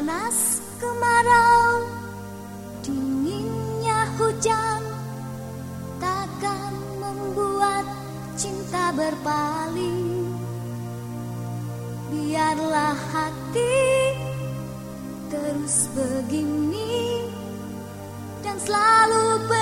Panas kemarau, dinginnya hujan Takkan membuat cinta berpaling Biarlah hati terus begini Dan selalu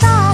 到